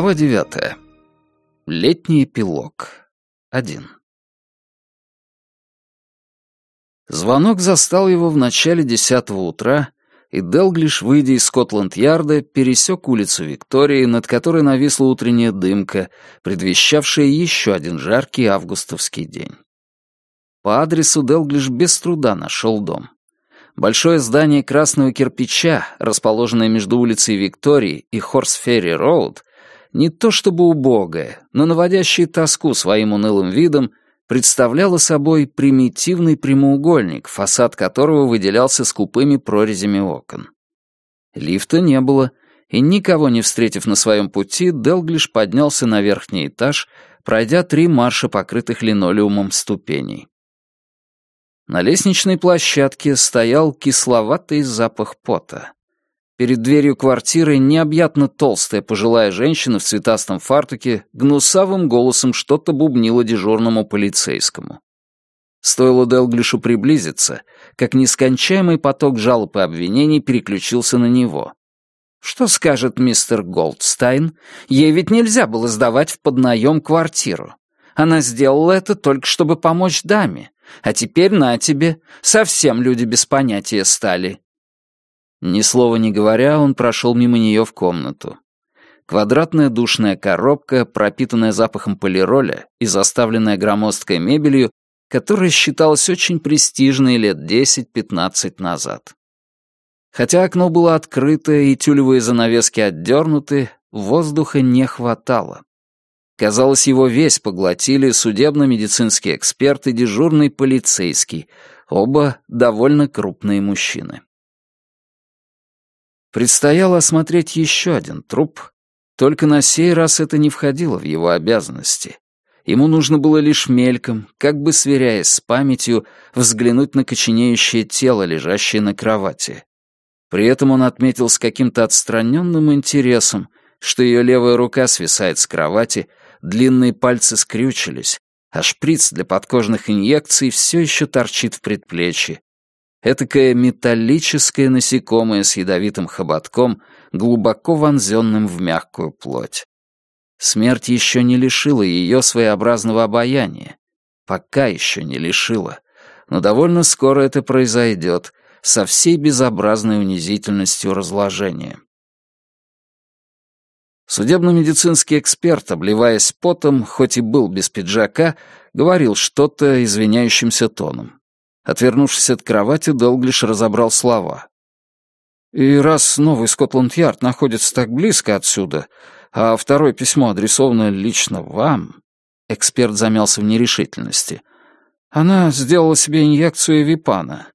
Глава девятая. Летний эпилог. Один. Звонок застал его в начале десятого утра, и Делглиш, выйдя из Скотланд-Ярда, пересек улицу Виктории, над которой нависла утренняя дымка, предвещавшая еще один жаркий августовский день. По адресу Делглиш без труда нашел дом. Большое здание красного кирпича, расположенное между улицей Виктории и Хорсферри-Роуд, не то чтобы убогое, но наводящее тоску своим унылым видом, представляло собой примитивный прямоугольник, фасад которого выделялся скупыми прорезями окон. Лифта не было, и никого не встретив на своем пути, Делглиш поднялся на верхний этаж, пройдя три марша покрытых линолеумом ступеней. На лестничной площадке стоял кисловатый запах пота. Перед дверью квартиры необъятно толстая пожилая женщина в цветастом фартуке гнусавым голосом что-то бубнила дежурному полицейскому. Стоило Делглишу приблизиться, как нескончаемый поток жалоб и обвинений переключился на него. Что скажет мистер Голдстайн? Ей ведь нельзя было сдавать в поднаем квартиру. Она сделала это только чтобы помочь даме. А теперь на тебе, совсем люди без понятия стали». Ни слова не говоря, он прошел мимо нее в комнату. Квадратная душная коробка, пропитанная запахом полироля и заставленная громоздкой мебелью, которая считалась очень престижной лет 10-15 назад. Хотя окно было открыто и тюлевые занавески отдернуты, воздуха не хватало. Казалось, его весь поглотили судебно-медицинский эксперт и дежурный полицейский, оба довольно крупные мужчины. Предстояло осмотреть еще один труп, только на сей раз это не входило в его обязанности. Ему нужно было лишь мельком, как бы сверяясь с памятью, взглянуть на коченеющее тело, лежащее на кровати. При этом он отметил с каким-то отстраненным интересом, что ее левая рука свисает с кровати, длинные пальцы скрючились, а шприц для подкожных инъекций все еще торчит в предплечье. Этакое металлическое насекомое с ядовитым хоботком, глубоко вонзенным в мягкую плоть. Смерть еще не лишила ее своеобразного обаяния. Пока еще не лишила. Но довольно скоро это произойдет, со всей безобразной унизительностью разложения. Судебно-медицинский эксперт, обливаясь потом, хоть и был без пиджака, говорил что-то извиняющимся тоном. Отвернувшись от кровати, Долглиш разобрал слова. «И раз новый Скотланд-Ярд находится так близко отсюда, а второе письмо адресовано лично вам...» Эксперт замялся в нерешительности. «Она сделала себе инъекцию Випана.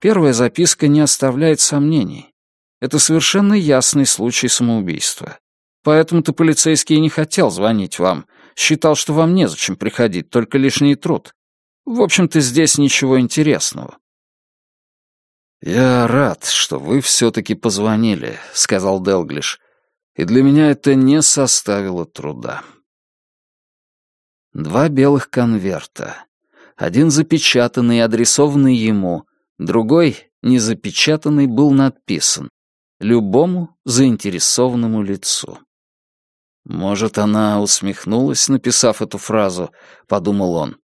Первая записка не оставляет сомнений. Это совершенно ясный случай самоубийства. Поэтому-то полицейский не хотел звонить вам. Считал, что вам незачем приходить, только лишний труд. В общем-то, здесь ничего интересного». «Я рад, что вы все-таки позвонили», — сказал Делглиш. «И для меня это не составило труда». Два белых конверта. Один запечатанный и адресованный ему, другой, незапечатанный, был надписан «Любому заинтересованному лицу». «Может, она усмехнулась, написав эту фразу», — подумал он.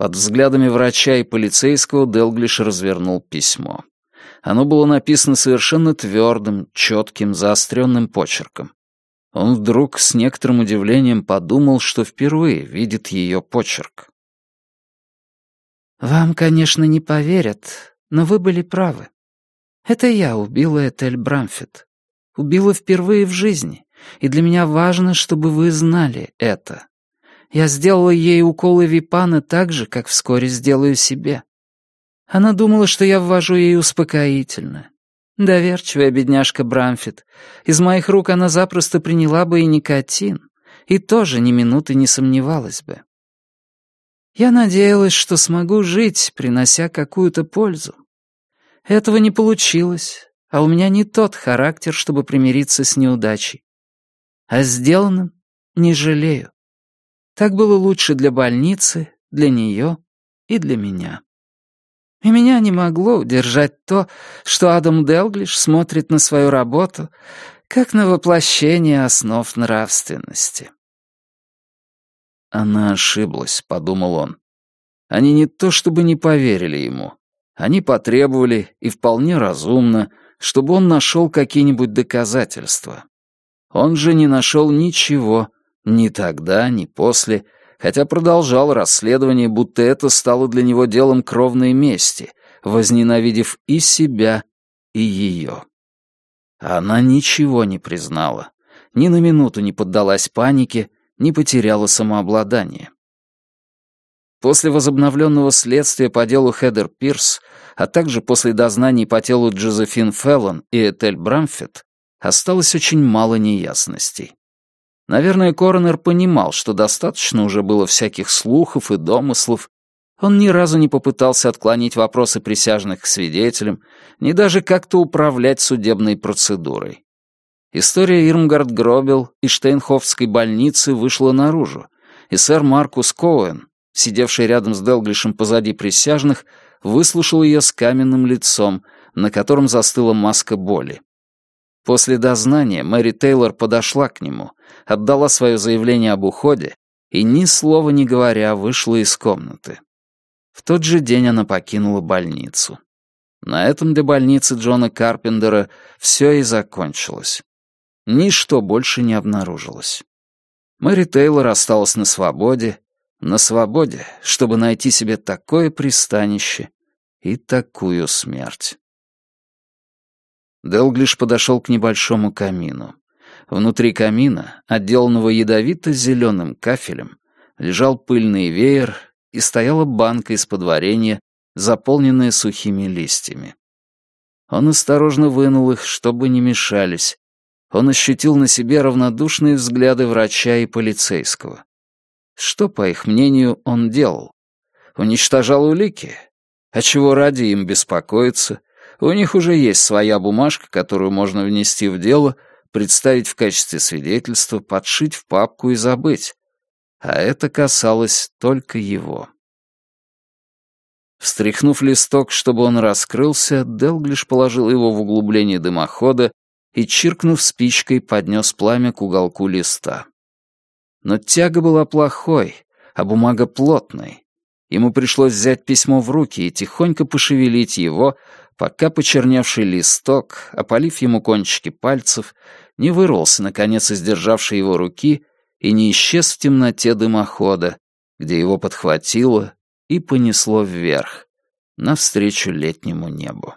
Под взглядами врача и полицейского Делглиш развернул письмо. Оно было написано совершенно твердым, четким, заостренным почерком. Он вдруг с некоторым удивлением подумал, что впервые видит ее почерк. «Вам, конечно, не поверят, но вы были правы. Это я убила Этель Брамфит. Убила впервые в жизни, и для меня важно, чтобы вы знали это. Я сделала ей уколы Випана так же, как вскоре сделаю себе. Она думала, что я ввожу ей успокоительное. Доверчивая бедняжка Брамфит. Из моих рук она запросто приняла бы и никотин, и тоже ни минуты не сомневалась бы. Я надеялась, что смогу жить, принося какую-то пользу. Этого не получилось, а у меня не тот характер, чтобы примириться с неудачей. А сделанным не жалею. Так было лучше для больницы, для нее и для меня. И меня не могло удержать то, что Адам Делглиш смотрит на свою работу, как на воплощение основ нравственности. Она ошиблась, подумал он. Они не то чтобы не поверили ему. Они потребовали, и вполне разумно, чтобы он нашел какие-нибудь доказательства. Он же не нашел ничего, ни тогда, ни после, хотя продолжал расследование, будто это стало для него делом кровной мести, возненавидев и себя, и ее. Она ничего не признала, ни на минуту не поддалась панике, не потеряла самообладание. После возобновленного следствия по делу Хедер Пирс, а также после дознаний по телу Джозефин Феллон и Этель Брамфет, осталось очень мало неясностей. Наверное, Коронер понимал, что достаточно уже было всяких слухов и домыслов. Он ни разу не попытался отклонить вопросы присяжных к свидетелям, ни даже как-то управлять судебной процедурой. История Ирмгард Гробел и Штейнхофской больницы вышла наружу, и сэр Маркус Коуэн, сидевший рядом с Делглишем позади присяжных, выслушал ее с каменным лицом, на котором застыла маска боли. После дознания Мэри Тейлор подошла к нему, отдала свое заявление об уходе и, ни слова не говоря, вышла из комнаты. В тот же день она покинула больницу. На этом для больницы Джона Карпендера все и закончилось. Ничто больше не обнаружилось. Мэри Тейлор осталась на свободе, на свободе, чтобы найти себе такое пристанище и такую смерть. Делглиш подошел к небольшому камину. Внутри камина, отделанного ядовито-зеленым кафелем, лежал пыльный веер и стояла банка из-под варенья, заполненная сухими листьями. Он осторожно вынул их, чтобы не мешались. Он ощутил на себе равнодушные взгляды врача и полицейского. Что, по их мнению, он делал? Уничтожал улики? А чего ради им беспокоиться? У них уже есть своя бумажка, которую можно внести в дело, представить в качестве свидетельства, подшить в папку и забыть. А это касалось только его. Встряхнув листок, чтобы он раскрылся, Делглиш положил его в углубление дымохода и, чиркнув спичкой, поднес пламя к уголку листа. Но тяга была плохой, а бумага плотной. Ему пришлось взять письмо в руки и тихонько пошевелить его, пока почерневший листок, опалив ему кончики пальцев, не вырвался, наконец, из державшей его руки и не исчез в темноте дымохода, где его подхватило и понесло вверх, навстречу летнему небу.